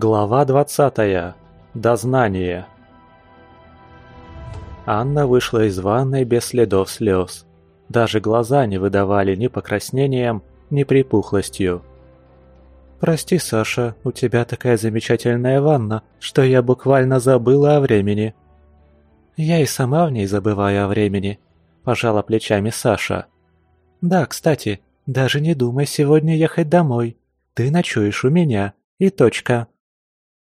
Глава 20. Дознание. Анна вышла из ванной без следов слез. Даже глаза не выдавали ни покраснением, ни припухлостью. «Прости, Саша, у тебя такая замечательная ванна, что я буквально забыла о времени». «Я и сама в ней забываю о времени», – пожала плечами Саша. «Да, кстати, даже не думай сегодня ехать домой. Ты ночуешь у меня, и точка».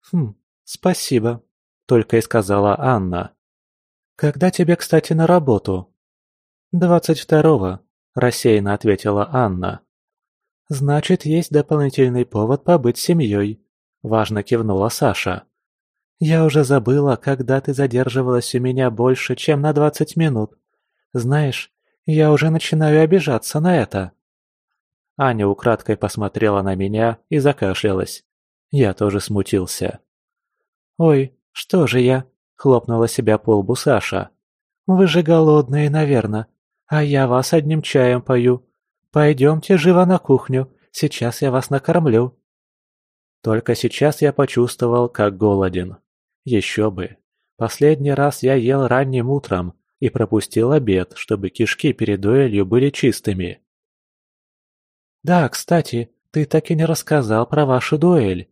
«Хм, спасибо», — только и сказала Анна. «Когда тебе, кстати, на работу?» «Двадцать второго», — рассеянно ответила Анна. «Значит, есть дополнительный повод побыть семьей», — важно кивнула Саша. «Я уже забыла, когда ты задерживалась у меня больше, чем на двадцать минут. Знаешь, я уже начинаю обижаться на это». Аня украдкой посмотрела на меня и закашлялась. Я тоже смутился. «Ой, что же я?» – хлопнула себя по лбу Саша. «Вы же голодные, наверное. А я вас одним чаем пою. Пойдемте живо на кухню, сейчас я вас накормлю». Только сейчас я почувствовал, как голоден. Еще бы. Последний раз я ел ранним утром и пропустил обед, чтобы кишки перед дуэлью были чистыми. «Да, кстати, ты так и не рассказал про вашу дуэль»,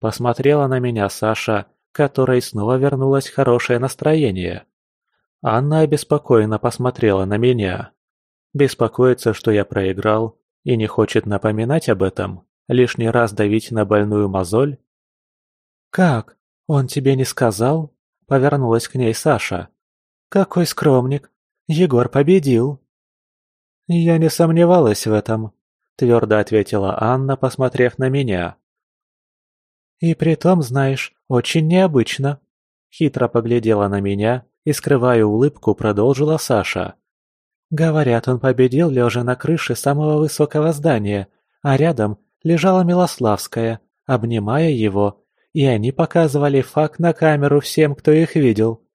Посмотрела на меня Саша, которой снова вернулось хорошее настроение. Анна обеспокоенно посмотрела на меня. Беспокоится, что я проиграл, и не хочет напоминать об этом, лишний раз давить на больную мозоль? «Как? Он тебе не сказал?» – повернулась к ней Саша. «Какой скромник! Егор победил!» «Я не сомневалась в этом», – твердо ответила Анна, посмотрев на меня. «И притом, знаешь, очень необычно». Хитро поглядела на меня и, скрывая улыбку, продолжила Саша. «Говорят, он победил лежа на крыше самого высокого здания, а рядом лежала Милославская, обнимая его, и они показывали факт на камеру всем, кто их видел».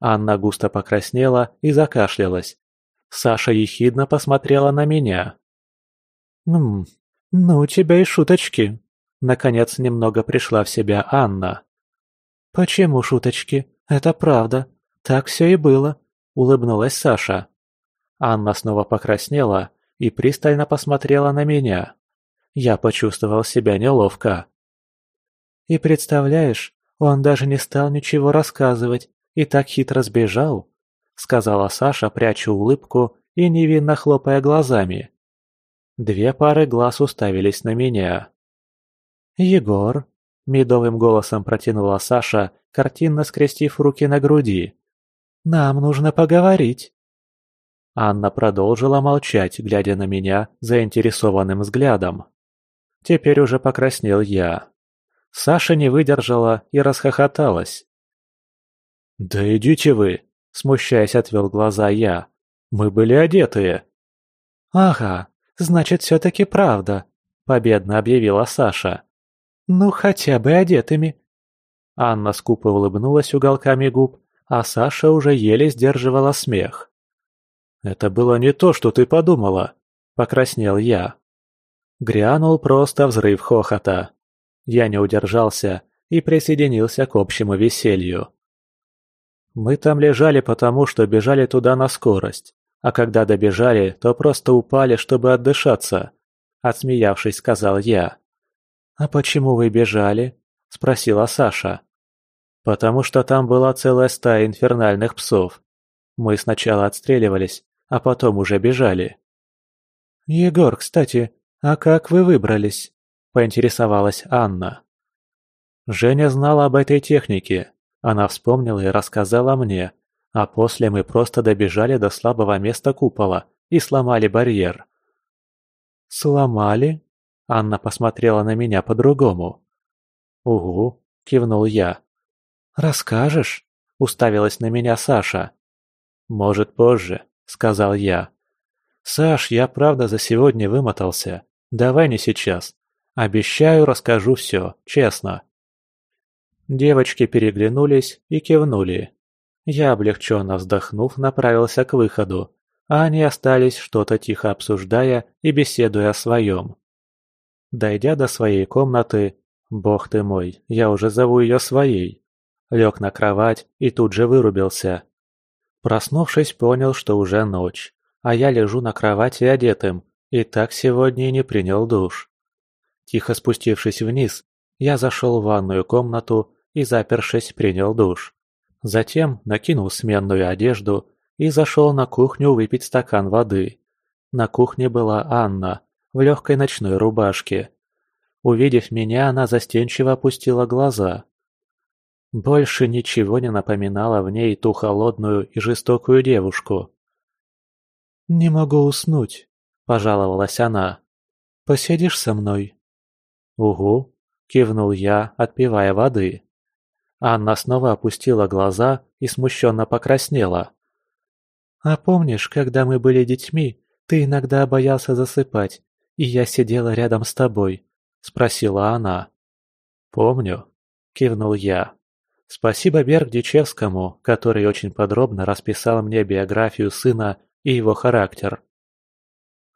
Анна густо покраснела и закашлялась. Саша ехидно посмотрела на меня. «Ммм, ну у тебя и шуточки», Наконец немного пришла в себя Анна. «Почему шуточки? Это правда. Так все и было», — улыбнулась Саша. Анна снова покраснела и пристально посмотрела на меня. Я почувствовал себя неловко. «И представляешь, он даже не стал ничего рассказывать и так хитро сбежал», — сказала Саша, пряча улыбку и невинно хлопая глазами. Две пары глаз уставились на меня. «Егор!» – медовым голосом протянула Саша, картинно скрестив руки на груди. «Нам нужно поговорить!» Анна продолжила молчать, глядя на меня заинтересованным взглядом. Теперь уже покраснел я. Саша не выдержала и расхохоталась. «Да идите вы!» – смущаясь, отвел глаза я. «Мы были одетые!» «Ага, значит, все-таки правда!» – победно объявила Саша. «Ну, хотя бы одетыми». Анна скупо улыбнулась уголками губ, а Саша уже еле сдерживала смех. «Это было не то, что ты подумала», — покраснел я. Грянул просто взрыв хохота. Я не удержался и присоединился к общему веселью. Мы там лежали потому, что бежали туда на скорость, а когда добежали, то просто упали, чтобы отдышаться, отсмеявшись, сказал я. «А почему вы бежали?» – спросила Саша. «Потому что там была целая стая инфернальных псов. Мы сначала отстреливались, а потом уже бежали». «Егор, кстати, а как вы выбрались?» – поинтересовалась Анна. Женя знала об этой технике. Она вспомнила и рассказала мне, а после мы просто добежали до слабого места купола и сломали барьер. «Сломали?» Анна посмотрела на меня по-другому. «Угу», — кивнул я. «Расскажешь?» — уставилась на меня Саша. «Может, позже», — сказал я. «Саш, я правда за сегодня вымотался. Давай не сейчас. Обещаю, расскажу все, честно». Девочки переглянулись и кивнули. Я, облегченно вздохнув, направился к выходу, а они остались что-то тихо обсуждая и беседуя о своем. Дойдя до своей комнаты, Бог ты мой, я уже зову ее своей. Лег на кровать и тут же вырубился. Проснувшись, понял, что уже ночь, а я лежу на кровати одетым, и так сегодня и не принял душ. Тихо спустившись вниз, я зашел в ванную комнату и, запершись, принял душ. Затем накинул сменную одежду и зашел на кухню выпить стакан воды. На кухне была Анна, в легкой ночной рубашке. Увидев меня, она застенчиво опустила глаза. Больше ничего не напоминало в ней ту холодную и жестокую девушку. «Не могу уснуть», – пожаловалась она. «Посидишь со мной?» «Угу», – кивнул я, отпивая воды. Анна снова опустила глаза и смущенно покраснела. «А помнишь, когда мы были детьми, ты иногда боялся засыпать, и я сидела рядом с тобой?» – спросила она. «Помню», – кивнул я. Спасибо Берг-Дичевскому, который очень подробно расписал мне биографию сына и его характер.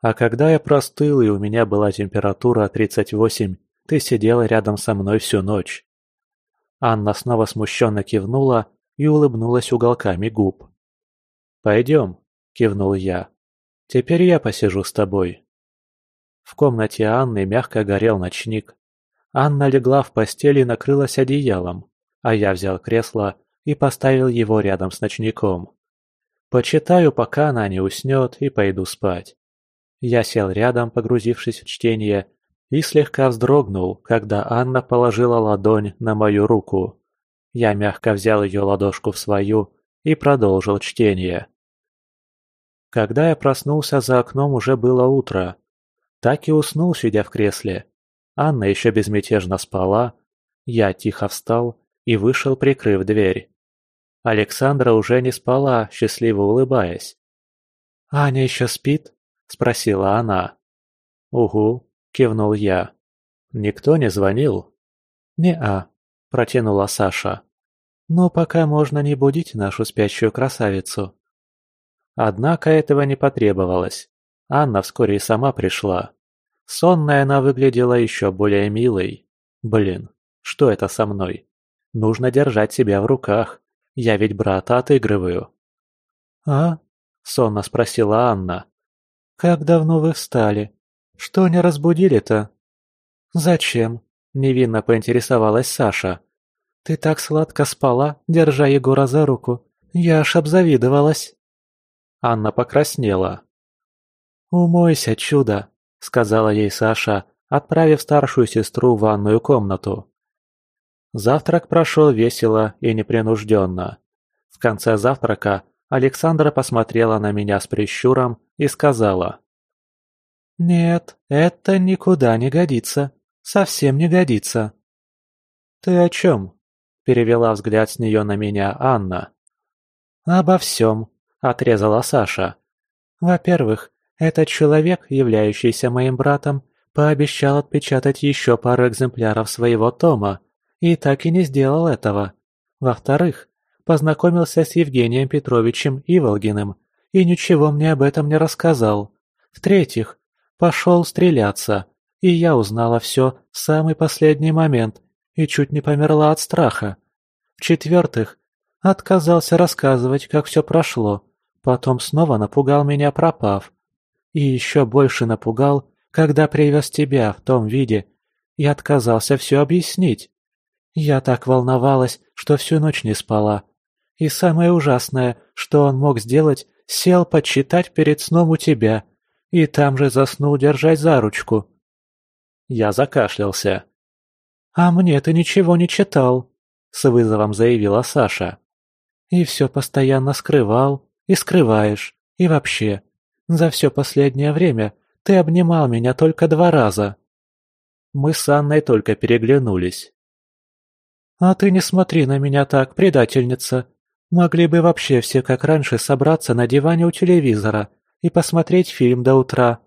А когда я простыл и у меня была температура 38, ты сидела рядом со мной всю ночь. Анна снова смущенно кивнула и улыбнулась уголками губ. «Пойдем», — кивнул я. «Теперь я посижу с тобой». В комнате Анны мягко горел ночник. Анна легла в постели и накрылась одеялом а я взял кресло и поставил его рядом с ночником. Почитаю, пока она не уснет, и пойду спать. Я сел рядом, погрузившись в чтение, и слегка вздрогнул, когда Анна положила ладонь на мою руку. Я мягко взял ее ладошку в свою и продолжил чтение. Когда я проснулся, за окном уже было утро. Так и уснул, сидя в кресле. Анна еще безмятежно спала. Я тихо встал и вышел, прикрыв дверь. Александра уже не спала, счастливо улыбаясь. «Аня еще спит?» – спросила она. «Угу», – кивнул я. «Никто не звонил?» «Не-а», – протянула Саша. «Но пока можно не будить нашу спящую красавицу». Однако этого не потребовалось. Анна вскоре и сама пришла. Сонная она выглядела еще более милой. Блин, что это со мной? Нужно держать себя в руках. Я ведь брата отыгрываю». «А?» – сонно спросила Анна. «Как давно вы встали? Что не разбудили-то?» «Зачем?» – невинно поинтересовалась Саша. «Ты так сладко спала, держа Егора за руку. Я аж обзавидовалась». Анна покраснела. «Умойся, чудо», – сказала ей Саша, отправив старшую сестру в ванную комнату. Завтрак прошел весело и непринужденно. В конце завтрака Александра посмотрела на меня с прищуром и сказала. «Нет, это никуда не годится. Совсем не годится». «Ты о чем?» – перевела взгляд с нее на меня Анна. «Обо всем», – отрезала Саша. «Во-первых, этот человек, являющийся моим братом, пообещал отпечатать еще пару экземпляров своего тома, и так и не сделал этого. Во-вторых, познакомился с Евгением Петровичем Иволгиным и ничего мне об этом не рассказал. В-третьих, пошел стреляться, и я узнала все в самый последний момент и чуть не померла от страха. В-четвертых, отказался рассказывать, как все прошло, потом снова напугал меня, пропав. И еще больше напугал, когда привез тебя в том виде, и отказался все объяснить. Я так волновалась, что всю ночь не спала. И самое ужасное, что он мог сделать, сел почитать перед сном у тебя. И там же заснул держать за ручку. Я закашлялся. «А мне ты ничего не читал», — с вызовом заявила Саша. «И все постоянно скрывал, и скрываешь, и вообще. За все последнее время ты обнимал меня только два раза». Мы с Анной только переглянулись. «А ты не смотри на меня так, предательница. Могли бы вообще все как раньше собраться на диване у телевизора и посмотреть фильм до утра».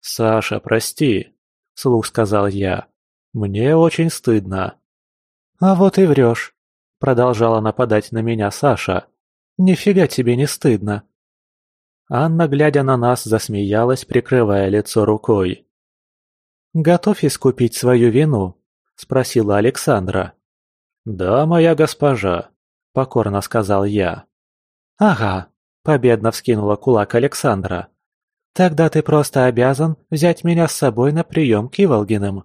«Саша, прости», — слух сказал я. «Мне очень стыдно». «А вот и врешь», — продолжала нападать на меня Саша. «Нифига тебе не стыдно». Анна, глядя на нас, засмеялась, прикрывая лицо рукой. «Готовь искупить свою вину», – спросила Александра. «Да, моя госпожа», – покорно сказал я. «Ага», – победно вскинула кулак Александра. «Тогда ты просто обязан взять меня с собой на прием к Иволгиным».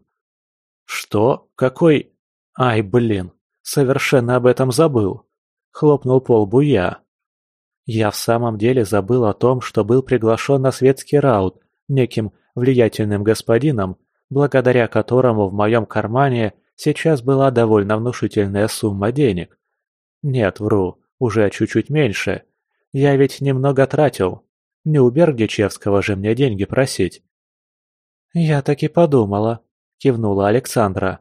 «Что? Какой? Ай, блин, совершенно об этом забыл!» – хлопнул по лбу я. Я в самом деле забыл о том, что был приглашен на светский раут неким влиятельным господином, благодаря которому в моем кармане сейчас была довольно внушительная сумма денег. Нет, вру, уже чуть-чуть меньше. Я ведь немного тратил. Не у Бергдичевского же мне деньги просить. «Я так и подумала», — кивнула Александра.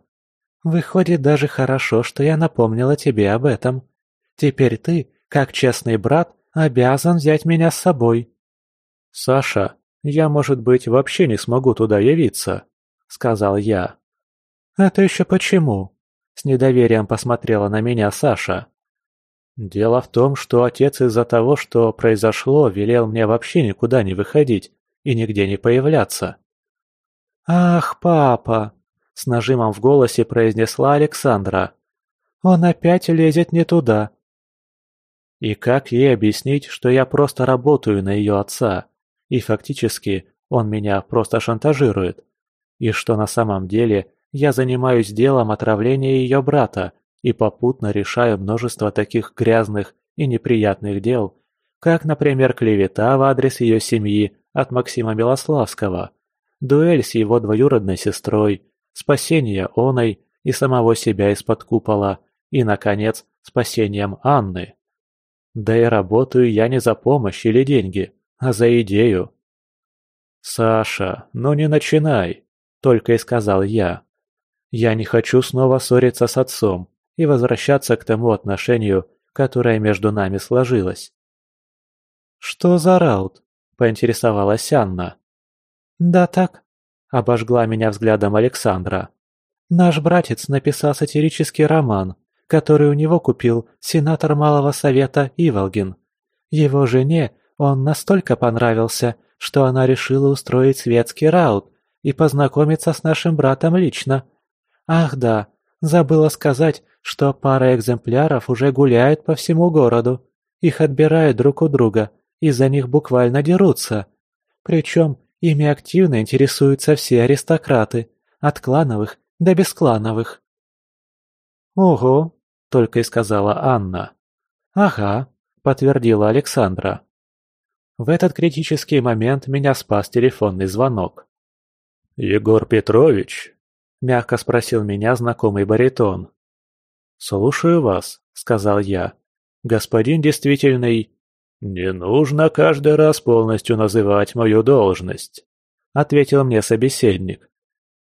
«Выходит, даже хорошо, что я напомнила тебе об этом. Теперь ты, как честный брат, обязан взять меня с собой». «Саша, я, может быть, вообще не смогу туда явиться», — сказал я. «Это еще почему?» — с недоверием посмотрела на меня Саша. «Дело в том, что отец из-за того, что произошло, велел мне вообще никуда не выходить и нигде не появляться». «Ах, папа!» — с нажимом в голосе произнесла Александра. «Он опять лезет не туда». И как ей объяснить, что я просто работаю на ее отца, и фактически он меня просто шантажирует, и что на самом деле я занимаюсь делом отравления ее брата и попутно решаю множество таких грязных и неприятных дел, как, например, клевета в адрес ее семьи от Максима Белославского, дуэль с его двоюродной сестрой, спасение Оной и самого себя из-под купола, и, наконец, спасением Анны. Да и работаю я не за помощь или деньги, а за идею. «Саша, ну не начинай», — только и сказал я. «Я не хочу снова ссориться с отцом и возвращаться к тому отношению, которое между нами сложилось». «Что за раут?» — поинтересовалась Анна. «Да так», — обожгла меня взглядом Александра. «Наш братец написал сатирический роман, который у него купил сенатор Малого Совета Иволгин. Его жене он настолько понравился, что она решила устроить светский раут и познакомиться с нашим братом лично. Ах да, забыла сказать, что пара экземпляров уже гуляют по всему городу. Их отбирают друг у друга, и за них буквально дерутся. Причем ими активно интересуются все аристократы, от клановых до бесклановых. «Ого!» — только и сказала Анна. «Ага», — подтвердила Александра. В этот критический момент меня спас телефонный звонок. «Егор Петрович?» – мягко спросил меня знакомый баритон. «Слушаю вас», – сказал я. «Господин действительный...» «Не нужно каждый раз полностью называть мою должность», – ответил мне собеседник.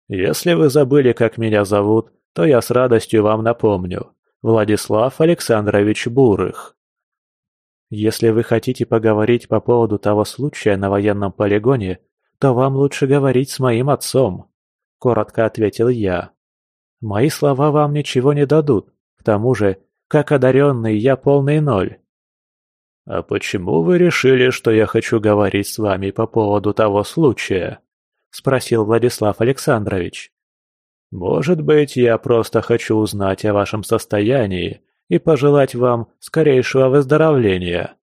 «Если вы забыли, как меня зовут, то я с радостью вам напомню. Владислав Александрович Бурых». Если вы хотите поговорить по поводу того случая на военном полигоне, то вам лучше говорить с моим отцом», — коротко ответил я. «Мои слова вам ничего не дадут. К тому же, как одаренный, я полный ноль». «А почему вы решили, что я хочу говорить с вами по поводу того случая?» — спросил Владислав Александрович. «Может быть, я просто хочу узнать о вашем состоянии и пожелать вам скорейшего выздоровления.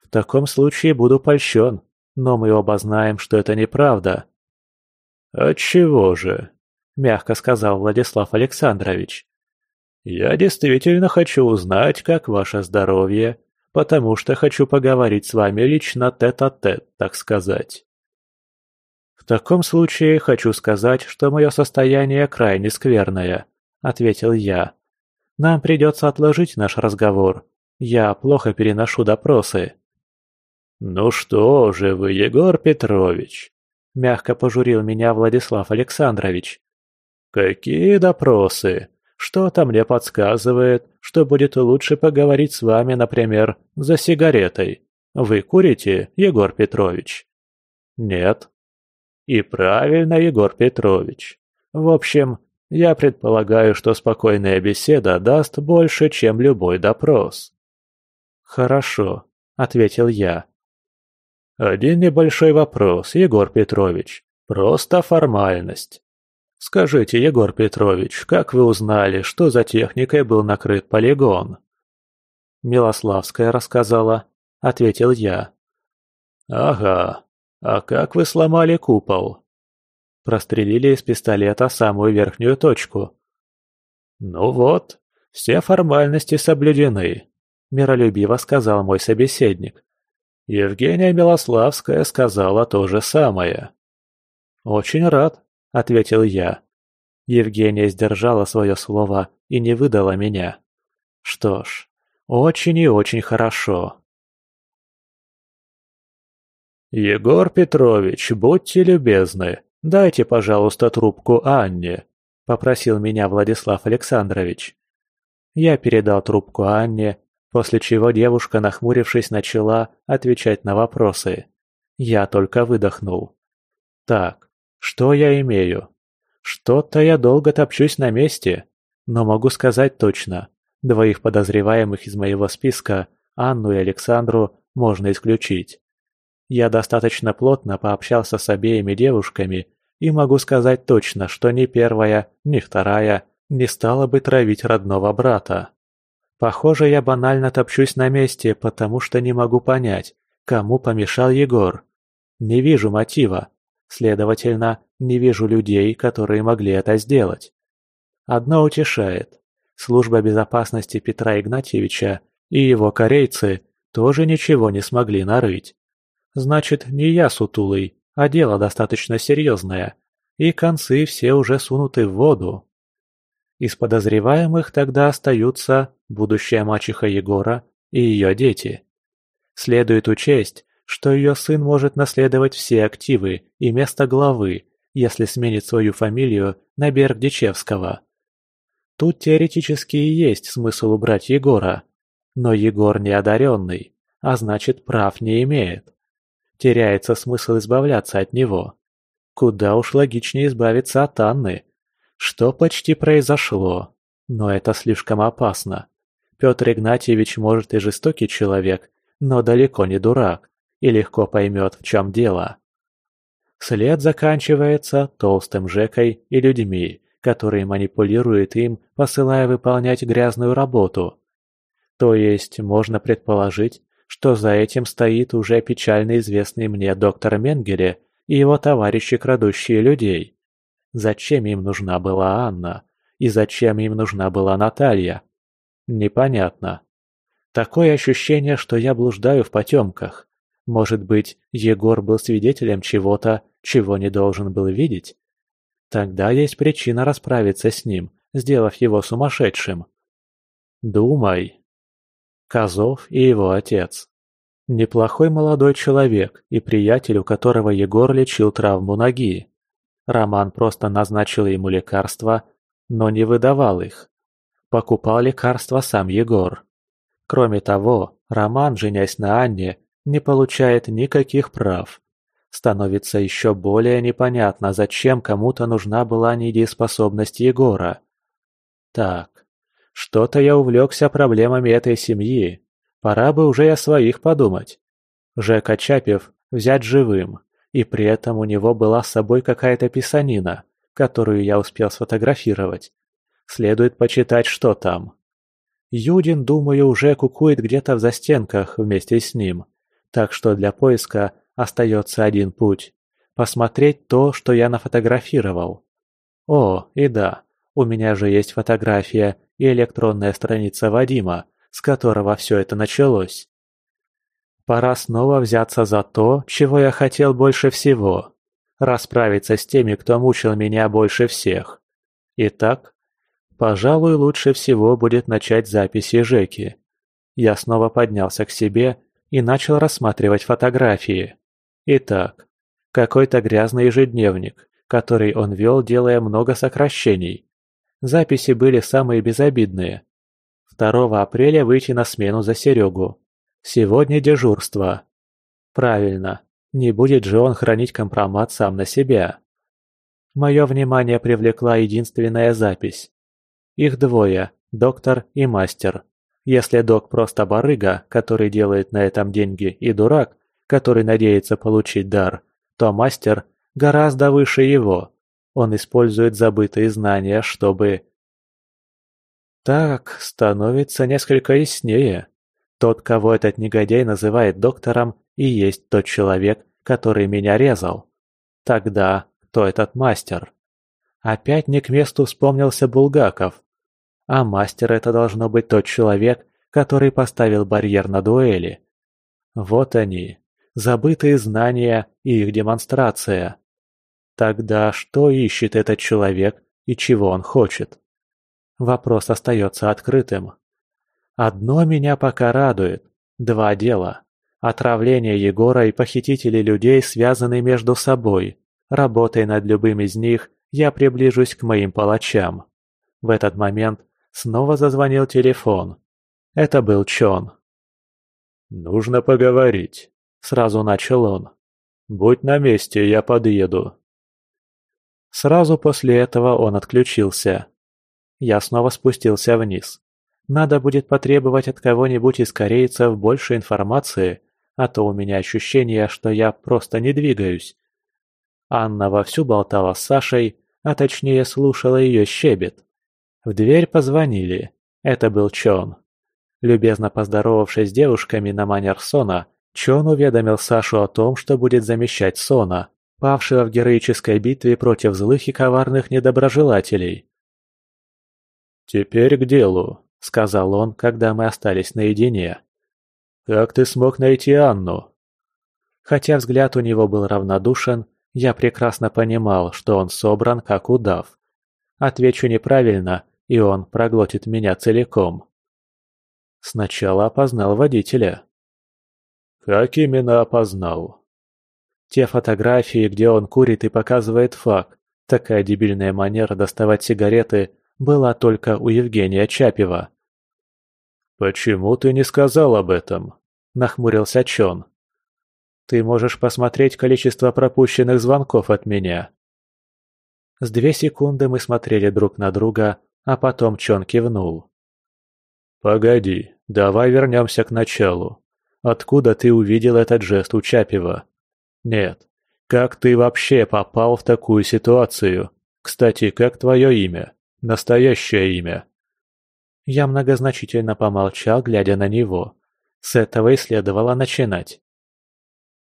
В таком случае буду польщен, но мы оба знаем, что это неправда. Отчего же? Мягко сказал Владислав Александрович. Я действительно хочу узнать, как ваше здоровье, потому что хочу поговорить с вами лично тет-а-тет, -тет, так сказать. В таком случае хочу сказать, что мое состояние крайне скверное, ответил я. Нам придется отложить наш разговор. Я плохо переношу допросы». «Ну что же вы, Егор Петрович?» – мягко пожурил меня Владислав Александрович. «Какие допросы? Что-то мне подсказывает, что будет лучше поговорить с вами, например, за сигаретой. Вы курите, Егор Петрович?» «Нет». «И правильно, Егор Петрович. В общем, я предполагаю, что спокойная беседа даст больше, чем любой допрос. «Хорошо», — ответил я. «Один небольшой вопрос, Егор Петрович. Просто формальность. «Скажите, Егор Петрович, как вы узнали, что за техникой был накрыт полигон?» «Милославская рассказала», — ответил я. «Ага. А как вы сломали купол?» Прострелили из пистолета самую верхнюю точку. «Ну вот, все формальности соблюдены», — миролюбиво сказал мой собеседник. Евгения Милославская сказала то же самое. «Очень рад», — ответил я. Евгения сдержала свое слово и не выдала меня. Что ж, очень и очень хорошо. «Егор Петрович, будьте любезны, дайте, пожалуйста, трубку Анне», — попросил меня Владислав Александрович. Я передал трубку Анне, после чего девушка, нахмурившись, начала отвечать на вопросы. Я только выдохнул. Так, что я имею? Что-то я долго топчусь на месте, но могу сказать точно. Двоих подозреваемых из моего списка, Анну и Александру, можно исключить. Я достаточно плотно пообщался с обеими девушками и могу сказать точно, что ни первая, ни вторая не стала бы травить родного брата. Похоже, я банально топчусь на месте, потому что не могу понять, кому помешал Егор. Не вижу мотива. Следовательно, не вижу людей, которые могли это сделать. Одно утешает. Служба безопасности Петра Игнатьевича и его корейцы тоже ничего не смогли нарыть. Значит, не я сутулый, а дело достаточно серьезное, и концы все уже сунуты в воду. Из подозреваемых тогда остаются будущая мачеха Егора и ее дети. Следует учесть, что ее сын может наследовать все активы и место главы, если сменит свою фамилию на Берг-Дичевского. Тут теоретически и есть смысл убрать Егора, но Егор не одаренный, а значит прав не имеет. Теряется смысл избавляться от него. Куда уж логичнее избавиться от Анны, что почти произошло, но это слишком опасно. Петр Игнатьевич может и жестокий человек, но далеко не дурак и легко поймет, в чем дело. След заканчивается толстым Жекой и людьми, которые манипулируют им, посылая выполнять грязную работу. То есть можно предположить, что за этим стоит уже печально известный мне доктор Менгеле и его товарищи, крадущие людей. Зачем им нужна была Анна? И зачем им нужна была Наталья? Непонятно. Такое ощущение, что я блуждаю в потемках. Может быть, Егор был свидетелем чего-то, чего не должен был видеть? Тогда есть причина расправиться с ним, сделав его сумасшедшим. Думай. Козов и его отец. Неплохой молодой человек и приятель, у которого Егор лечил травму ноги. Роман просто назначил ему лекарства, но не выдавал их. Покупал лекарства сам Егор. Кроме того, Роман, женясь на Анне, не получает никаких прав. Становится еще более непонятно, зачем кому-то нужна была недееспособность Егора. Так, что-то я увлекся проблемами этой семьи. Пора бы уже и о своих подумать. Жека Чапев взять живым, и при этом у него была с собой какая-то писанина, которую я успел сфотографировать. Следует почитать, что там. Юдин, думаю, уже кукует где-то в застенках вместе с ним. Так что для поиска остается один путь – посмотреть то, что я нафотографировал. О, и да, у меня же есть фотография и электронная страница Вадима, с которого все это началось. Пора снова взяться за то, чего я хотел больше всего. Расправиться с теми, кто мучил меня больше всех. Итак, пожалуй, лучше всего будет начать записи Жеки. Я снова поднялся к себе и начал рассматривать фотографии. Итак, какой-то грязный ежедневник, который он вел, делая много сокращений. Записи были самые безобидные. 2 апреля выйти на смену за Серегу. Сегодня дежурство. Правильно, не будет же он хранить компромат сам на себя. Мое внимание привлекла единственная запись. Их двое, доктор и мастер. Если док просто барыга, который делает на этом деньги, и дурак, который надеется получить дар, то мастер гораздо выше его. Он использует забытые знания, чтобы... Так, становится несколько яснее. Тот, кого этот негодяй называет доктором, и есть тот человек, который меня резал. Тогда кто этот мастер? Опять не к месту вспомнился Булгаков. А мастер это должно быть тот человек, который поставил барьер на дуэли. Вот они, забытые знания и их демонстрация. Тогда что ищет этот человек и чего он хочет? Вопрос остается открытым. Одно меня пока радует. Два дела. Отравление Егора и похитители людей связаны между собой. Работая над любым из них, я приближусь к моим палачам. В этот момент снова зазвонил телефон. Это был Чон. «Нужно поговорить», — сразу начал он. «Будь на месте, я подъеду». Сразу после этого он отключился. Я снова спустился вниз. Надо будет потребовать от кого-нибудь из корейцев больше информации, а то у меня ощущение, что я просто не двигаюсь. Анна вовсю болтала с Сашей, а точнее слушала ее щебет. В дверь позвонили. Это был Чон. Любезно поздоровавшись с девушками на манер Сона, Чон уведомил Сашу о том, что будет замещать Сона, павшего в героической битве против злых и коварных недоброжелателей. «Теперь к делу», — сказал он, когда мы остались наедине. «Как ты смог найти Анну?» Хотя взгляд у него был равнодушен, я прекрасно понимал, что он собран как удав. Отвечу неправильно, и он проглотит меня целиком. Сначала опознал водителя. Как именно опознал? Те фотографии, где он курит и показывает факт. Такая дебильная манера доставать сигареты была только у Евгения Чапева. «Почему ты не сказал об этом?» – нахмурился Чон. Ты можешь посмотреть количество пропущенных звонков от меня». С две секунды мы смотрели друг на друга, а потом Чон кивнул. «Погоди, давай вернемся к началу. Откуда ты увидел этот жест у Чапева? Нет. Как ты вообще попал в такую ситуацию? Кстати, как твое имя? Настоящее имя?» Я многозначительно помолчал, глядя на него. С этого и следовало начинать.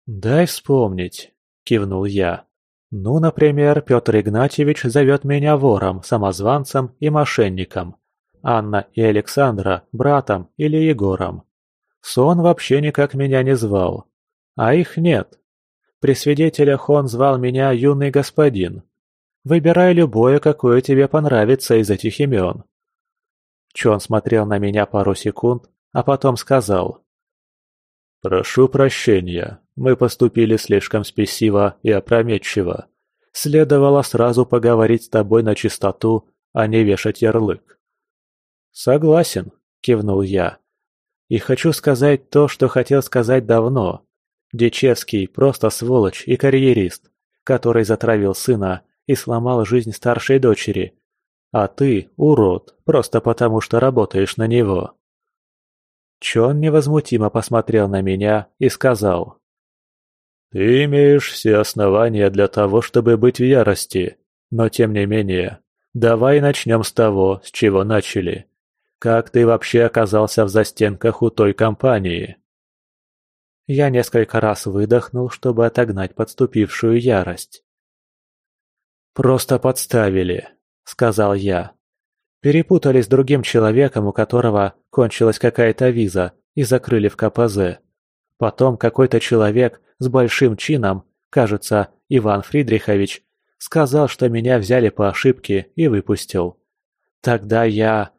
«Дай вспомнить», — кивнул я. «Ну, например, Петр Игнатьевич зовет меня вором, самозванцем и мошенником. Анна и Александра – братом или Егором. Сон вообще никак меня не звал. А их нет. При свидетелях он звал меня юный господин. Выбирай любое, какое тебе понравится из этих имен». Чон смотрел на меня пару секунд, а потом сказал. «Прошу прощения, мы поступили слишком спесиво и опрометчиво. Следовало сразу поговорить с тобой на чистоту, а не вешать ярлык». «Согласен», — кивнул я. «И хочу сказать то, что хотел сказать давно. Дечевский просто сволочь и карьерист, который затравил сына и сломал жизнь старшей дочери. А ты — урод, просто потому что работаешь на него». Чон невозмутимо посмотрел на меня и сказал. «Ты имеешь все основания для того, чтобы быть в ярости, но тем не менее, давай начнем с того, с чего начали. Как ты вообще оказался в застенках у той компании?» Я несколько раз выдохнул, чтобы отогнать подступившую ярость. «Просто подставили», — сказал я. Перепутали с другим человеком, у которого кончилась какая-то виза, и закрыли в КПЗ. Потом какой-то человек с большим чином, кажется, Иван Фридрихович, сказал, что меня взяли по ошибке и выпустил. Тогда я...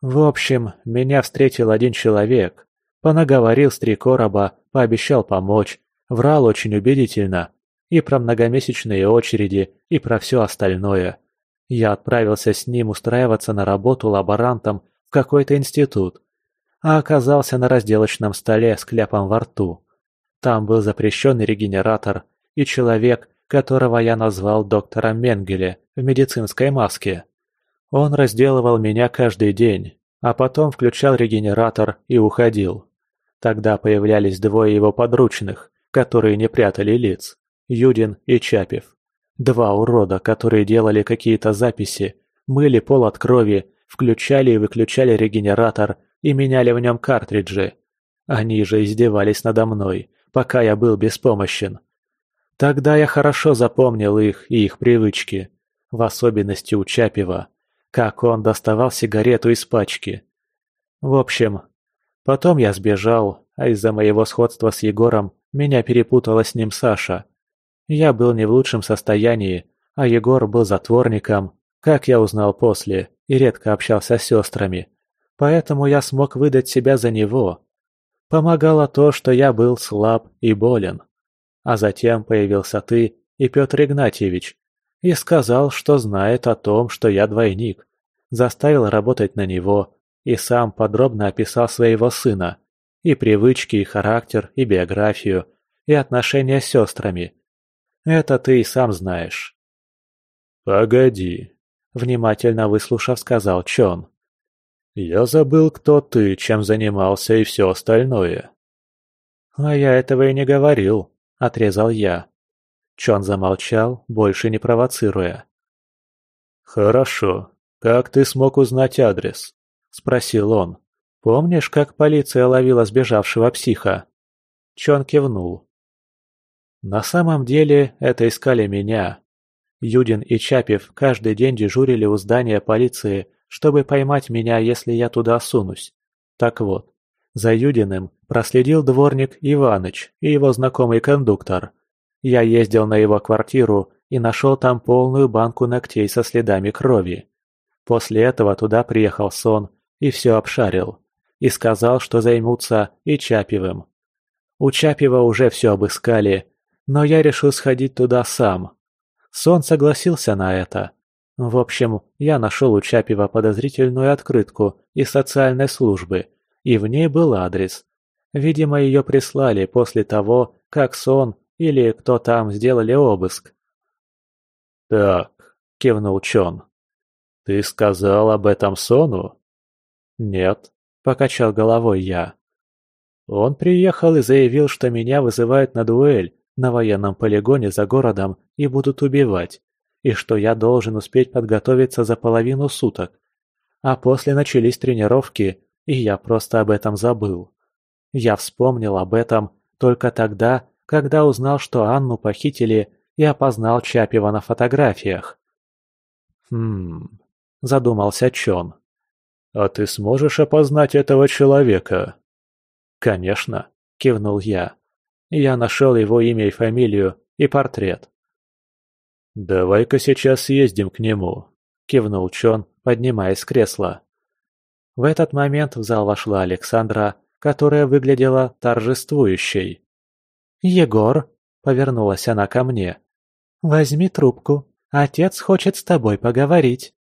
В общем, меня встретил один человек. Понаговорил с три короба, пообещал помочь, врал очень убедительно. И про многомесячные очереди, и про все остальное. Я отправился с ним устраиваться на работу лаборантом в какой-то институт, а оказался на разделочном столе с кляпом во рту. Там был запрещенный регенератор и человек, которого я назвал доктором Менгеле в медицинской маске. Он разделывал меня каждый день, а потом включал регенератор и уходил. Тогда появлялись двое его подручных, которые не прятали лиц – Юдин и Чапев. Два урода, которые делали какие-то записи, мыли пол от крови, включали и выключали регенератор и меняли в нем картриджи. Они же издевались надо мной, пока я был беспомощен. Тогда я хорошо запомнил их и их привычки, в особенности у Чапева, как он доставал сигарету из пачки. В общем, потом я сбежал, а из-за моего сходства с Егором меня перепутала с ним Саша. Я был не в лучшем состоянии, а Егор был затворником, как я узнал после, и редко общался с сестрами. Поэтому я смог выдать себя за него. Помогало то, что я был слаб и болен. А затем появился ты и Петр Игнатьевич, и сказал, что знает о том, что я двойник. Заставил работать на него и сам подробно описал своего сына, и привычки, и характер, и биографию, и отношения с сестрами. Это ты и сам знаешь. «Погоди», — внимательно выслушав, сказал Чон. «Я забыл, кто ты, чем занимался и все остальное». «А я этого и не говорил», — отрезал я. Чон замолчал, больше не провоцируя. «Хорошо. Как ты смог узнать адрес?» — спросил он. «Помнишь, как полиция ловила сбежавшего психа?» Чон кивнул. «На самом деле это искали меня. Юдин и Чапев каждый день дежурили у здания полиции, чтобы поймать меня, если я туда сунусь. Так вот, за Юдиным проследил дворник Иваныч и его знакомый кондуктор. Я ездил на его квартиру и нашел там полную банку ногтей со следами крови. После этого туда приехал Сон и все обшарил. И сказал, что займутся и Чапевым. У Чапева уже все обыскали, но я решил сходить туда сам. Сон согласился на это. В общем, я нашел у Чапева подозрительную открытку из социальной службы, и в ней был адрес. Видимо, ее прислали после того, как Сон или кто там сделали обыск. «Так», — кивнул Чон. «Ты сказал об этом Сону?» «Нет», — покачал головой я. Он приехал и заявил, что меня вызывают на дуэль на военном полигоне за городом и будут убивать, и что я должен успеть подготовиться за половину суток. А после начались тренировки, и я просто об этом забыл. Я вспомнил об этом только тогда, когда узнал, что Анну похитили и опознал Чапева на фотографиях. «Хм...» – задумался Чон. «А ты сможешь опознать этого человека?» «Конечно», – кивнул я. Я нашел его имя и фамилию, и портрет. «Давай-ка сейчас съездим к нему», – кивнул Чон, поднимаясь с кресла. В этот момент в зал вошла Александра, которая выглядела торжествующей. «Егор», — повернулась она ко мне, — «возьми трубку, отец хочет с тобой поговорить».